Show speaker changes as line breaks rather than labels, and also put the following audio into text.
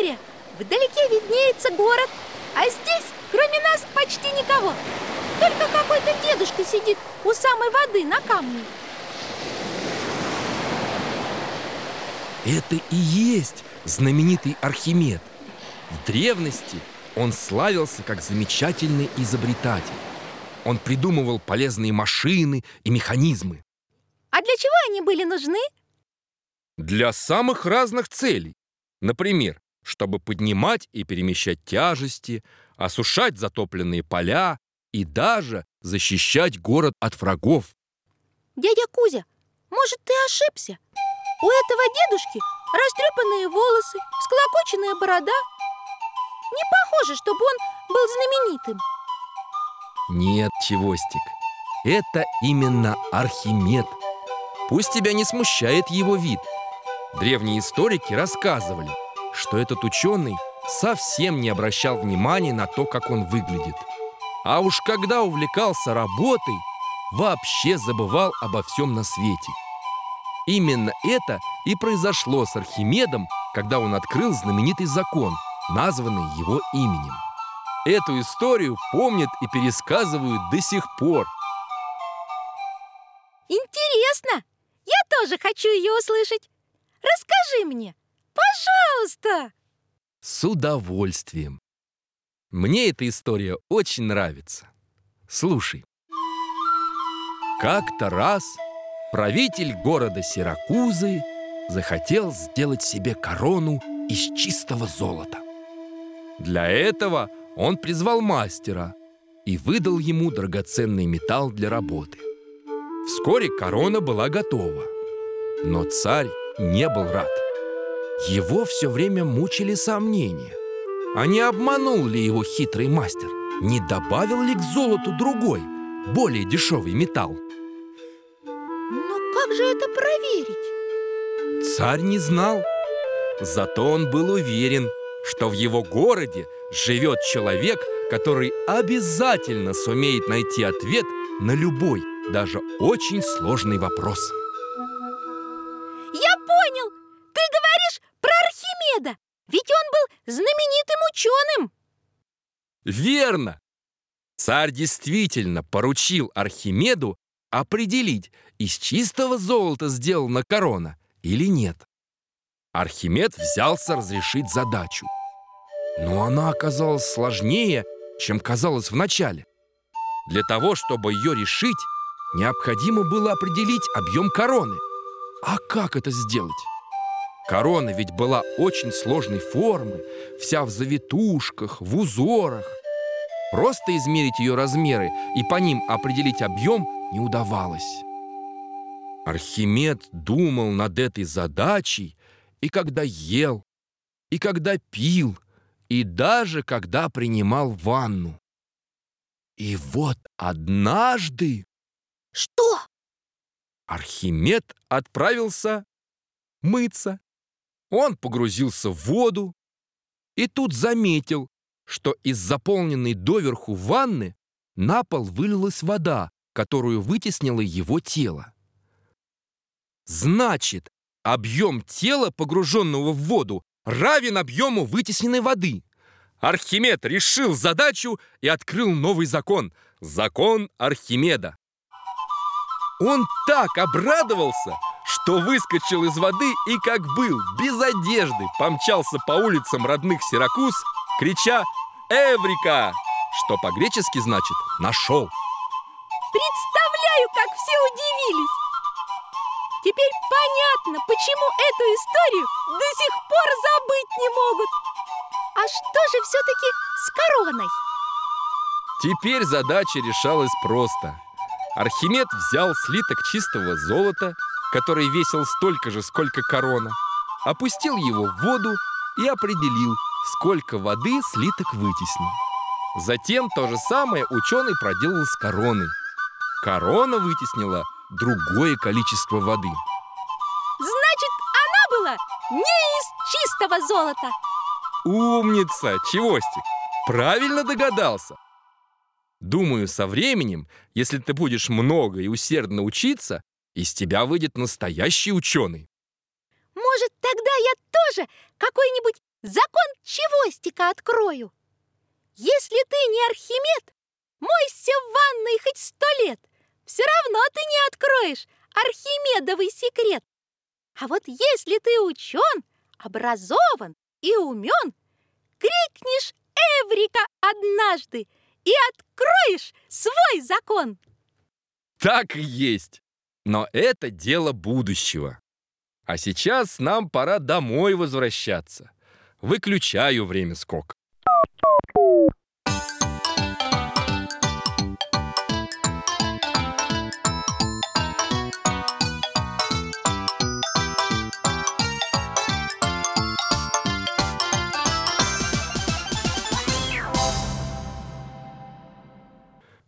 море Вдалеке виднеется город А здесь, кроме нас, почти никого Только какой-то дедушка сидит у самой воды на камне
Это и есть знаменитый Архимед. В древности он славился как замечательный изобретатель. Он придумывал полезные машины и механизмы.
А для чего они были нужны?
Для самых разных целей. Например, чтобы поднимать и перемещать тяжести, осушать затопленные поля и даже защищать город от врагов.
Дядя Кузя, может, ты ошибся? У этого дедушки растрепанные волосы, всклокоченная борода. Не похоже, чтобы он был знаменитым.
Нет, Чевостик, это именно Архимед. Пусть тебя не смущает его вид. Древние историки рассказывали, что этот ученый совсем не обращал внимания на то, как он выглядит. А уж когда увлекался работой, вообще забывал обо всем на свете. Именно это и произошло с Архимедом, когда он открыл знаменитый закон, названный его именем. Эту историю помнят и пересказывают до сих пор.
Интересно! Я тоже хочу ее услышать. Расскажи мне, пожалуйста!
С удовольствием. Мне эта история очень нравится. Слушай. Как-то раз правитель города Сиракузы захотел сделать себе корону из чистого золота. Для этого он призвал мастера и выдал ему драгоценный металл для работы. Вскоре корона была готова, но царь не был рад. Его все время мучили сомнения. А не обманул ли его хитрый мастер? Не добавил ли к золоту другой, более дешевый металл?
Но как же это проверить?
Царь не знал. Зато он был уверен, что в его городе живет человек, который обязательно сумеет найти ответ на любой, даже очень сложный вопрос.
Архимеда! Ведь он был знаменитым ученым!
Верно! Царь действительно поручил Архимеду определить, из чистого золота сделана корона или нет. Архимед взялся разрешить задачу. Но она оказалась сложнее, чем казалось вначале. Для того, чтобы ее решить, необходимо было определить объем короны. А как это сделать? Корона ведь была очень сложной формы, вся в завитушках, в узорах. Просто измерить ее размеры и по ним определить объем не удавалось. Архимед думал над этой задачей и когда ел, и когда пил, и даже когда принимал ванну. И вот однажды
Что?
Архимед отправился мыться. Он погрузился в воду и тут заметил, что из заполненной доверху ванны на пол вылилась вода, которую вытеснило его тело. Значит, объем тела, погруженного в воду, равен объему вытесненной воды. Архимед решил задачу и открыл новый закон – закон Архимеда. Он так обрадовался, что выскочил из воды и, как был, без одежды, помчался по улицам родных Сиракуз, крича «Эврика!», что по-гречески значит «нашел».
Представляю, как все удивились! Теперь понятно, почему эту историю до сих пор забыть не могут. А что же все-таки с короной?
Теперь задача решалась просто. Архимед взял слиток чистого золота, который весил столько же, сколько корона, опустил его в воду и определил, сколько воды слиток вытеснил. Затем то же самое ученый проделал с короной. Корона вытеснила другое количество воды.
Значит, она была не из чистого золота.
Умница, Чевостик! Правильно догадался. Думаю, со временем, если ты будешь много и усердно учиться, из тебя выйдет настоящий ученый.
Может, тогда я тоже какой-нибудь Закон чевостика открою. Если ты не Архимед, мойся в ванной хоть сто лет, все равно ты не откроешь Архимедовый секрет. А вот если ты учен, образован и умен, крикнешь «Эврика!» однажды и откроешь свой закон.
Так и есть. Но это дело будущего. А сейчас нам пора домой возвращаться. Выключаю время скок.